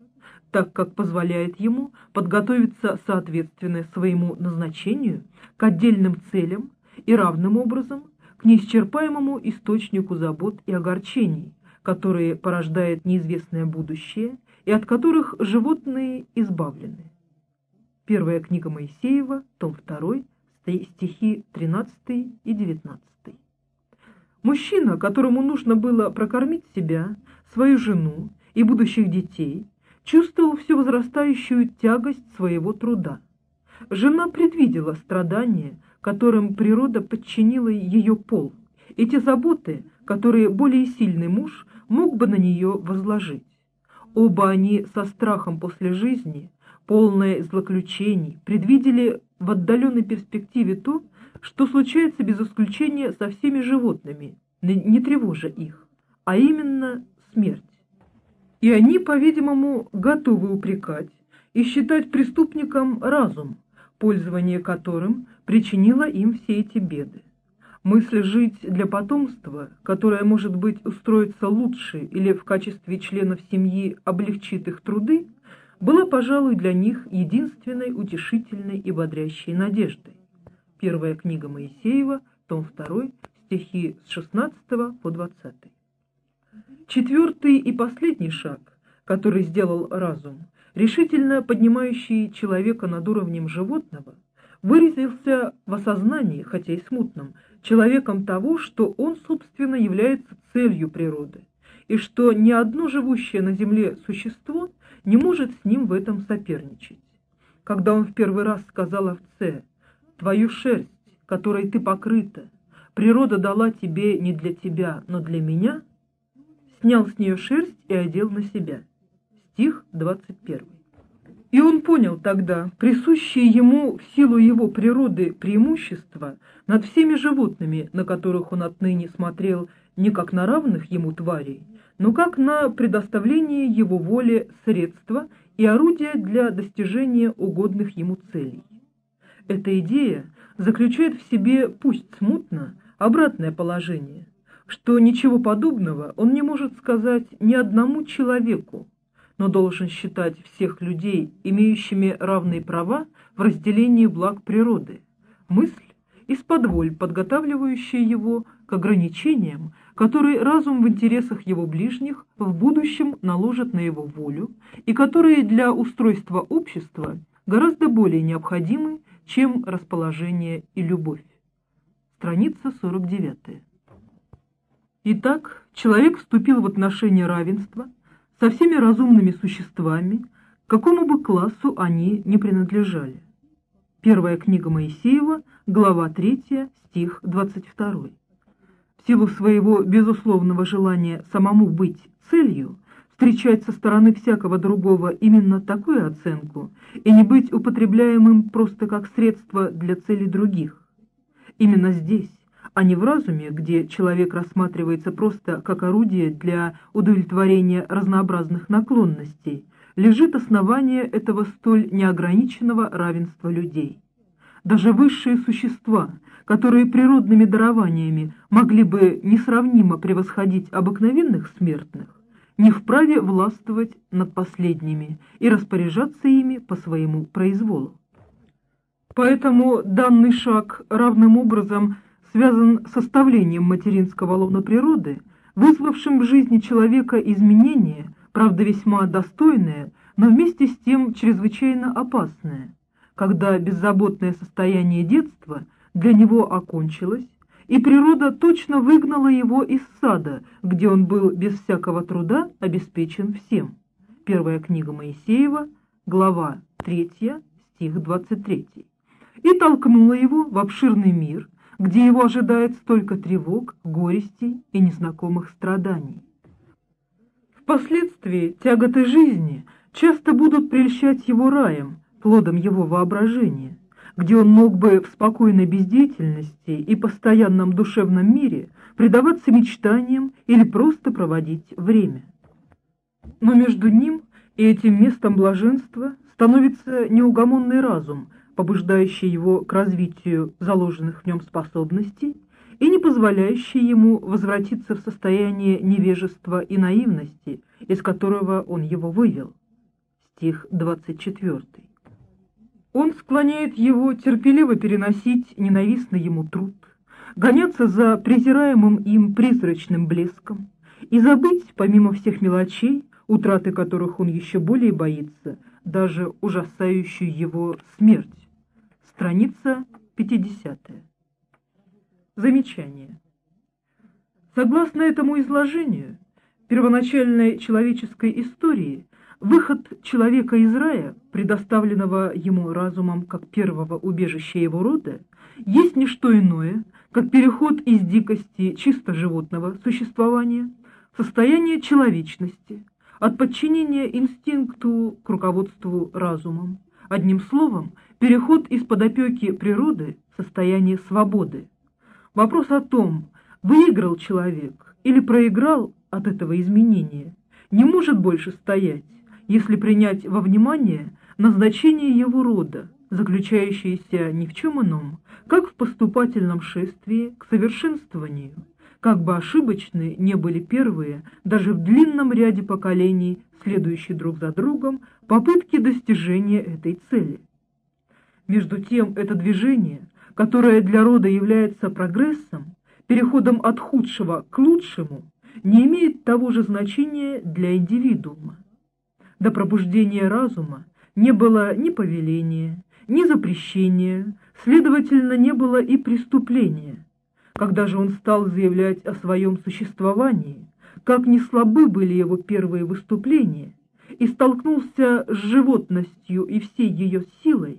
так как позволяет ему подготовиться соответственно своему назначению к отдельным целям и равным образом к неисчерпаемому источнику забот и огорчений, которые порождает неизвестное будущее и от которых животные избавлены. Первая книга Моисеева, том 2, стихи 13 и 19. Мужчина, которому нужно было прокормить себя, свою жену и будущих детей, чувствовал всю возрастающую тягость своего труда. Жена предвидела страдания, которым природа подчинила ее пол, эти заботы, которые более сильный муж мог бы на нее возложить. Оба они со страхом после жизни, полное злоключений, предвидели в отдаленной перспективе то, что случается без исключения со всеми животными, не тревожа их, а именно смерть. И они, по-видимому, готовы упрекать и считать преступником разум, пользование которым причинило им все эти беды. Мысль жить для потомства, которое, может быть, устроиться лучше или в качестве членов семьи облегчит их труды, была, пожалуй, для них единственной утешительной и бодрящей надеждой. Первая книга Моисеева, том 2, стихи с 16 по 20. Четвертый и последний шаг, который сделал разум, решительно поднимающий человека над уровнем животного, выразился в осознании, хотя и смутном, человеком того, что он, собственно, является целью природы, и что ни одно живущее на земле существо не может с ним в этом соперничать. Когда он в первый раз сказал овце «Твою шерсть, которой ты покрыта, природа дала тебе не для тебя, но для меня», снял с нее шерсть и одел на себя. Стих 21. И он понял тогда присущие ему в силу его природы преимущества над всеми животными, на которых он отныне смотрел не как на равных ему тварей, но как на предоставление его воле средства и орудия для достижения угодных ему целей. Эта идея заключает в себе, пусть смутно, обратное положение, что ничего подобного он не может сказать ни одному человеку, но должен считать всех людей, имеющими равные права в разделении благ природы, мысль, из-под воль подготавливающая его к ограничениям, которые разум в интересах его ближних в будущем наложит на его волю и которые для устройства общества гораздо более необходимы, чем расположение и любовь. Страница 49. Итак, человек вступил в отношения равенства со всеми разумными существами, какому бы классу они не принадлежали. Первая книга Моисеева, глава 3, стих 22. В силу своего безусловного желания самому быть целью, встречать со стороны всякого другого именно такую оценку и не быть употребляемым просто как средство для цели других. Именно здесь, а не в разуме, где человек рассматривается просто как орудие для удовлетворения разнообразных наклонностей, лежит основание этого столь неограниченного равенства людей. Даже высшие существа, которые природными дарованиями могли бы несравнимо превосходить обыкновенных смертных, не вправе властвовать над последними и распоряжаться ими по своему произволу. Поэтому данный шаг равным образом связан с составлением материнского лона природы, вызвавшим в жизни человека изменения, правда весьма достойное, но вместе с тем чрезвычайно опасное, когда беззаботное состояние детства для него окончилось, и природа точно выгнала его из сада, где он был без всякого труда обеспечен всем. Первая книга Моисеева, глава 3, стих 23 и толкнула его в обширный мир, где его ожидает столько тревог, горестей и незнакомых страданий. Впоследствии тяготы жизни часто будут прельщать его раем, плодом его воображения, где он мог бы в спокойной бездеятельности и постоянном душевном мире предаваться мечтаниям или просто проводить время. Но между ним и этим местом блаженства становится неугомонный разум – побуждающий его к развитию заложенных в нем способностей и не позволяющий ему возвратиться в состояние невежества и наивности, из которого он его вывел. Стих 24. Он склоняет его терпеливо переносить ненавистный ему труд, гоняться за презираемым им призрачным блеском и забыть, помимо всех мелочей, утраты которых он еще более боится, даже ужасающую его смерть. Страница 50. Замечание. Согласно этому изложению первоначальной человеческой истории, выход человека из рая, предоставленного ему разумом как первого убежища его рода, есть не что иное, как переход из дикости чисто животного существования в состояние человечности, от подчинения инстинкту к руководству разумом. Одним словом, переход из-под опеки природы в состояние свободы. Вопрос о том, выиграл человек или проиграл от этого изменения, не может больше стоять, если принять во внимание назначение его рода, заключающееся ни в чем ином, как в поступательном шествии к совершенствованию, как бы ошибочны не были первые, даже в длинном ряде поколений, следующие друг за другом, попытки достижения этой цели. Между тем, это движение, которое для рода является прогрессом, переходом от худшего к лучшему, не имеет того же значения для индивидуума. До пробуждения разума не было ни повеления, ни запрещения, следовательно, не было и преступления. Когда же он стал заявлять о своем существовании, как не слабы были его первые выступления, и столкнулся с животностью и всей ее силой,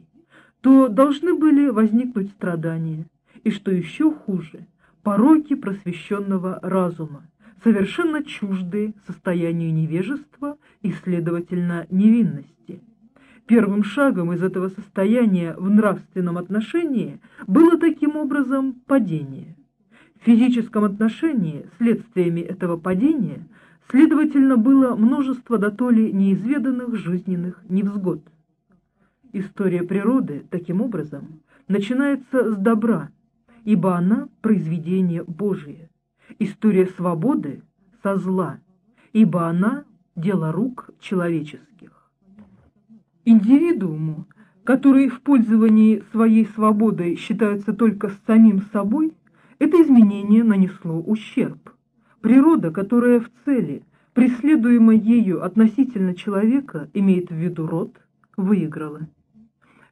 то должны были возникнуть страдания, и, что еще хуже, пороки просвещенного разума, совершенно чуждые состоянию невежества и, следовательно, невинности. Первым шагом из этого состояния в нравственном отношении было таким образом падение. Физическом отношении следствиями этого падения – Следовательно, было множество дотоле неизведанных жизненных невзгод. История природы, таким образом, начинается с добра, ибо она – произведение Божие. История свободы – со зла, ибо она – дело рук человеческих. Индивидууму, который в пользовании своей свободой считается только с самим собой, это изменение нанесло ущерб – Природа, которая в цели, преследуемая ею относительно человека, имеет в виду род, выиграла.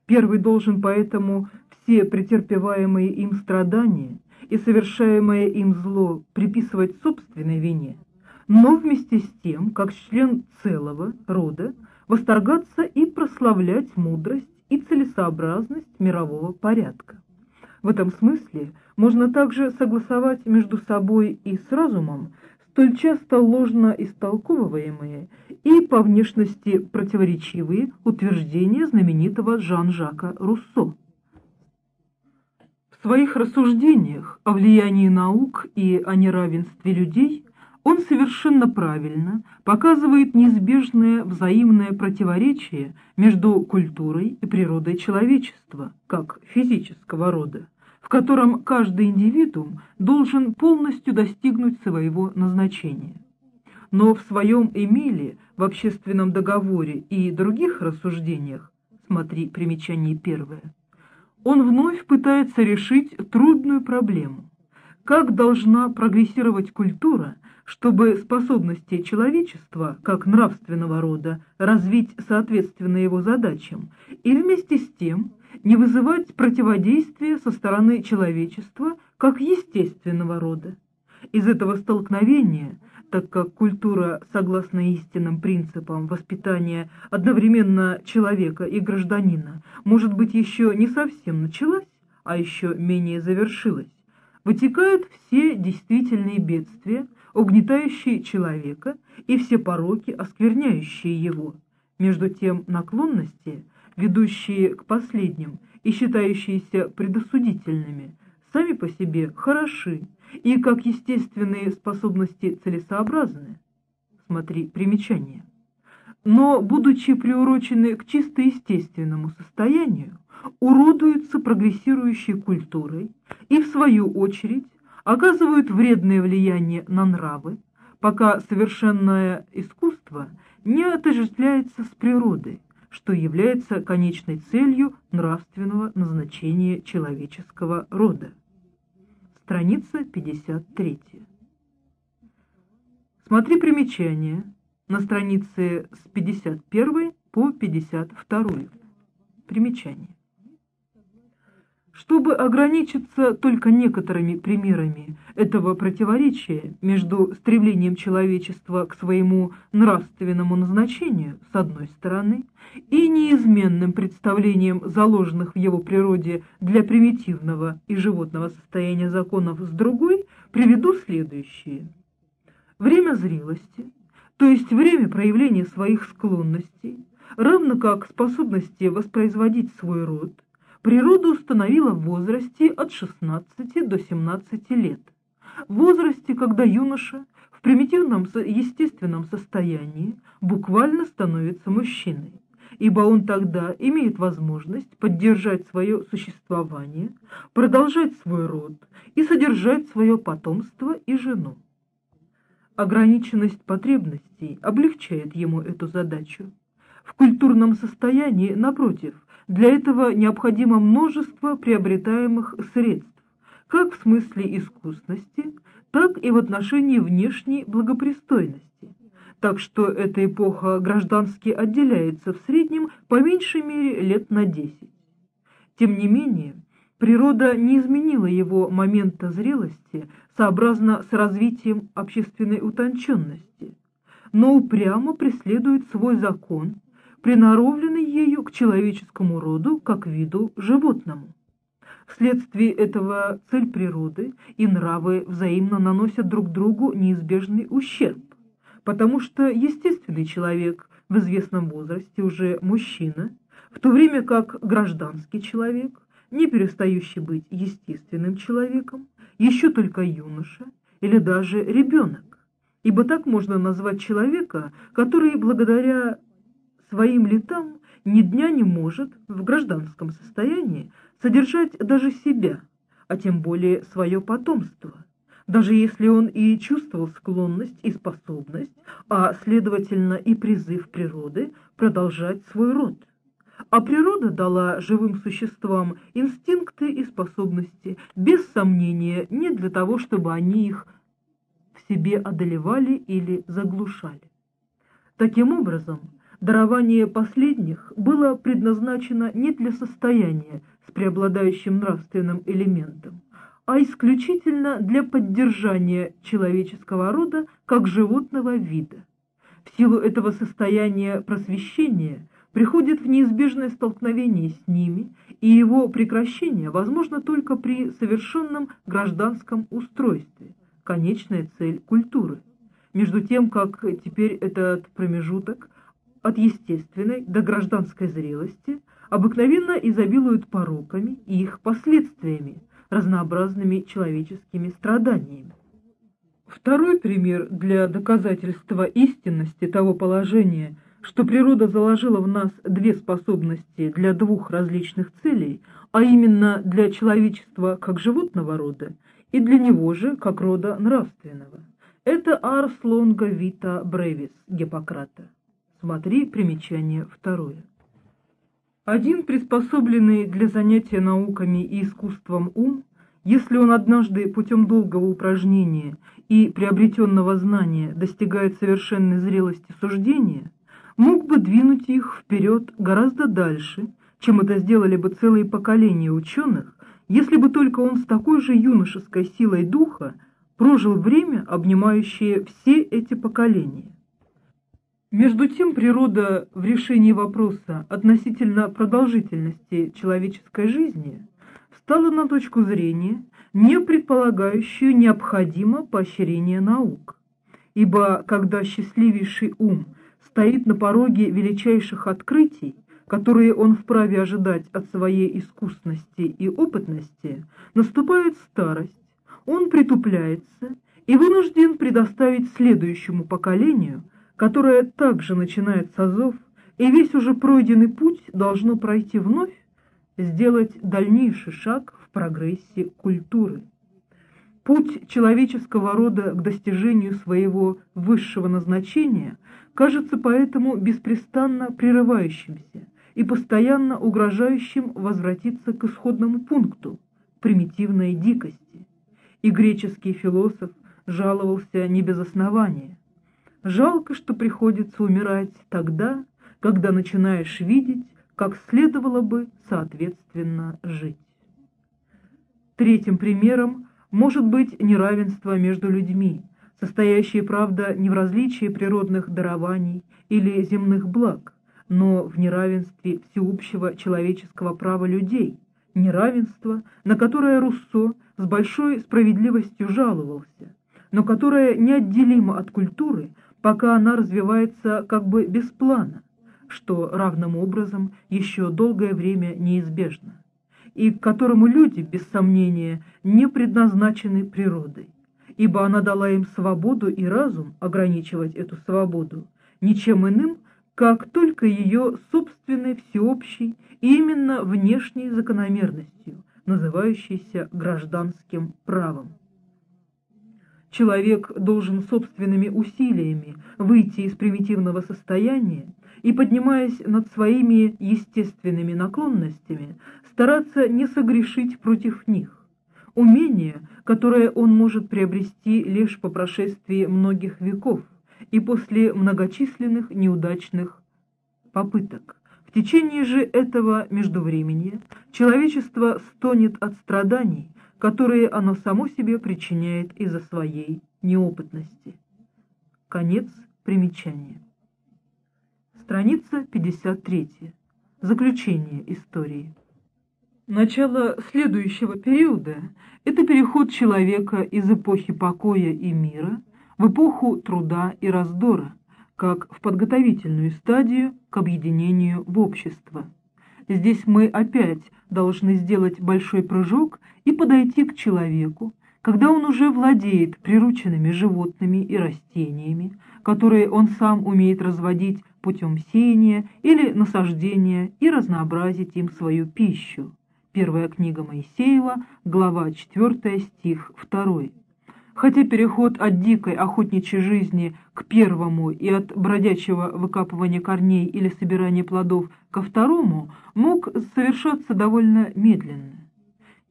Первый должен поэтому все претерпеваемые им страдания и совершаемое им зло приписывать собственной вине, но вместе с тем, как член целого рода, восторгаться и прославлять мудрость и целесообразность мирового порядка. В этом смысле можно также согласовать между собой и с разумом столь часто ложно истолковываемые и по внешности противоречивые утверждения знаменитого Жан-Жака Руссо. В своих рассуждениях о влиянии наук и о неравенстве людей он совершенно правильно показывает неизбежное взаимное противоречие между культурой и природой человечества, как физического рода, в котором каждый индивидуум должен полностью достигнуть своего назначения. Но в своем Эмиле, в общественном договоре и других рассуждениях, смотри примечание первое, он вновь пытается решить трудную проблему. Как должна прогрессировать культура, чтобы способности человечества, как нравственного рода, развить соответственно его задачам, и вместе с тем не вызывать противодействия со стороны человечества, как естественного рода. Из этого столкновения – так как культура, согласно истинным принципам воспитания одновременно человека и гражданина, может быть, еще не совсем началась, а еще менее завершилась, вытекают все действительные бедствия, угнетающие человека, и все пороки, оскверняющие его. Между тем наклонности, ведущие к последним и считающиеся предосудительными, сами по себе хороши, и как естественные способности целесообразны. Смотри примечание. Но, будучи приурочены к чисто естественному состоянию, уродуются прогрессирующей культурой и, в свою очередь, оказывают вредное влияние на нравы, пока совершенное искусство не отождествляется с природой, что является конечной целью нравственного назначения человеческого рода. Страница 53. Смотри примечание на странице с 51 по 52. Примечание. Чтобы ограничиться только некоторыми примерами этого противоречия между стремлением человечества к своему нравственному назначению с одной стороны и неизменным представлением заложенных в его природе для примитивного и животного состояния законов с другой, приведу следующие. Время зрелости, то есть время проявления своих склонностей, равно как способности воспроизводить свой род – природа установила в возрасте от 16 до 17 лет. В возрасте, когда юноша в примитивном естественном состоянии буквально становится мужчиной, ибо он тогда имеет возможность поддержать свое существование, продолжать свой род и содержать свое потомство и жену. Ограниченность потребностей облегчает ему эту задачу. В культурном состоянии, напротив, для этого необходимо множество приобретаемых средств, как в смысле искусности, так и в отношении внешней благопристойности. Так что эта эпоха граждански отделяется в среднем по меньшей мере лет на 10. Тем не менее, природа не изменила его момента зрелости сообразно с развитием общественной утонченности, но упрямо преследует свой закон – приноровленный ею к человеческому роду как виду животному. Вследствие этого цель природы и нравы взаимно наносят друг другу неизбежный ущерб, потому что естественный человек в известном возрасте уже мужчина, в то время как гражданский человек, не перестающий быть естественным человеком, еще только юноша или даже ребенок, ибо так можно назвать человека, который благодаря своим летам ни дня не может в гражданском состоянии содержать даже себя, а тем более свое потомство, даже если он и чувствовал склонность и способность, а следовательно и призыв природы продолжать свой род. А природа дала живым существам инстинкты и способности, без сомнения, не для того, чтобы они их в себе одолевали или заглушали. Таким образом, Дарование последних было предназначено не для состояния с преобладающим нравственным элементом, а исключительно для поддержания человеческого рода как животного вида. В силу этого состояния просвещения приходит в неизбежное столкновение с ними, и его прекращение возможно только при совершенном гражданском устройстве, конечная цель культуры. Между тем, как теперь этот промежуток – от естественной до гражданской зрелости обыкновенно изобилуют пороками и их последствиями, разнообразными человеческими страданиями. Второй пример для доказательства истинности того положения, что природа заложила в нас две способности для двух различных целей, а именно для человечества как животного рода и для него же как рода нравственного. Это Ars longa vita brevis Гиппократа. Смотри примечание второе. Один приспособленный для занятия науками и искусством ум, если он однажды путем долгого упражнения и приобретенного знания достигает совершенной зрелости суждения, мог бы двинуть их вперед гораздо дальше, чем это сделали бы целые поколения ученых, если бы только он с такой же юношеской силой духа прожил время, обнимающее все эти поколения. Между тем природа в решении вопроса относительно продолжительности человеческой жизни стала на точку зрения, не предполагающую необходимо поощрение наук. Ибо когда счастливейший ум стоит на пороге величайших открытий, которые он вправе ожидать от своей искусности и опытности, наступает старость, он притупляется и вынужден предоставить следующему поколению – которое также начинает с азов, и весь уже пройденный путь должно пройти вновь, сделать дальнейший шаг в прогрессе культуры. Путь человеческого рода к достижению своего высшего назначения кажется поэтому беспрестанно прерывающимся и постоянно угрожающим возвратиться к исходному пункту – примитивной дикости. И греческий философ жаловался не без основания. Жалко, что приходится умирать тогда, когда начинаешь видеть, как следовало бы соответственно жить. Третьим примером может быть неравенство между людьми, состоящее, правда, не в различии природных дарований или земных благ, но в неравенстве всеобщего человеческого права людей, неравенство, на которое Руссо с большой справедливостью жаловался, но которое неотделимо от культуры пока она развивается как бы без плана, что равным образом еще долгое время неизбежно, и к которому люди, без сомнения, не предназначены природой, ибо она дала им свободу и разум ограничивать эту свободу ничем иным, как только ее собственной всеобщей именно внешней закономерностью, называющейся гражданским правом. Человек должен собственными усилиями выйти из примитивного состояния и, поднимаясь над своими естественными наклонностями, стараться не согрешить против них. Умение, которое он может приобрести лишь по прошествии многих веков и после многочисленных неудачных попыток. В течение же этого междувремения человечество стонет от страданий, которые оно само себе причиняет из-за своей неопытности. Конец примечания. Страница 53. Заключение истории. Начало следующего периода – это переход человека из эпохи покоя и мира в эпоху труда и раздора, как в подготовительную стадию к объединению в общество. Здесь мы опять должны сделать большой прыжок и подойти к человеку, когда он уже владеет прирученными животными и растениями, которые он сам умеет разводить путем сеяния или насаждения и разнообразить им свою пищу. Первая книга Моисеева, глава 4, стих 2. Хотя переход от дикой охотничьей жизни к первому и от бродячего выкапывания корней или собирания плодов ко второму мог совершаться довольно медленно.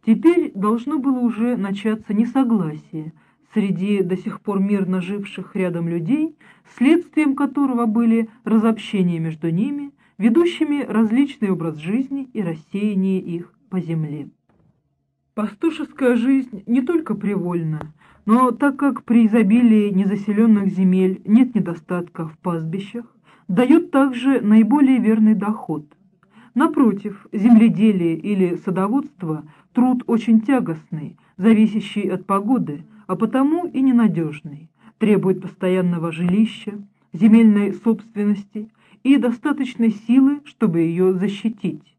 Теперь должно было уже начаться несогласие среди до сих пор мирно живших рядом людей, следствием которого были разобщения между ними, ведущими различный образ жизни и рассеяние их по земле. Пастушеская жизнь не только привольна, но так как при изобилии незаселенных земель нет недостатка в пастбищах, дает также наиболее верный доход. Напротив, земледелие или садоводство – труд очень тягостный, зависящий от погоды, а потому и ненадежный, требует постоянного жилища, земельной собственности и достаточной силы, чтобы ее защитить.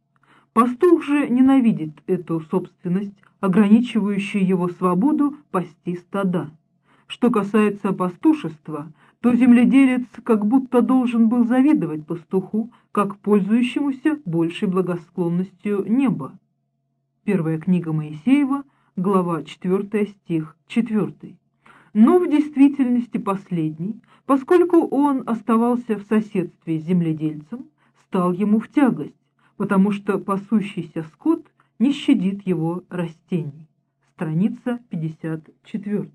Пастух же ненавидит эту собственность, ограничивающую его свободу пасти стада. Что касается пастушества, то земледелец как будто должен был завидовать пастуху, как пользующемуся большей благосклонностью неба. Первая книга Моисеева, глава 4, стих 4. Но в действительности последний, поскольку он оставался в соседстве с земледельцем, стал ему в тягость, потому что пасущийся скот не щадит его растений. Страница 54.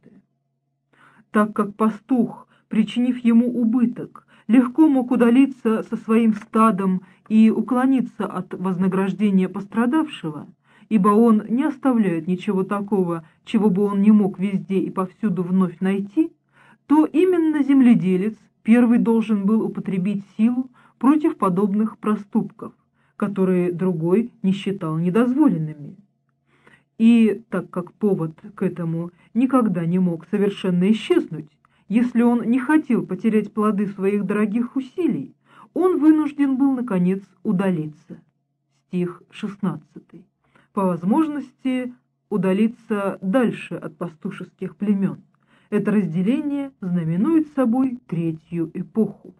Так как пастух, причинив ему убыток, легко мог удалиться со своим стадом и уклониться от вознаграждения пострадавшего, ибо он не оставляет ничего такого, чего бы он не мог везде и повсюду вновь найти, то именно земледелец первый должен был употребить силу против подобных проступков которые другой не считал недозволенными. И так как повод к этому никогда не мог совершенно исчезнуть, если он не хотел потерять плоды своих дорогих усилий, он вынужден был, наконец, удалиться. Стих 16. По возможности удалиться дальше от пастушеских племен. Это разделение знаменует собой третью эпоху.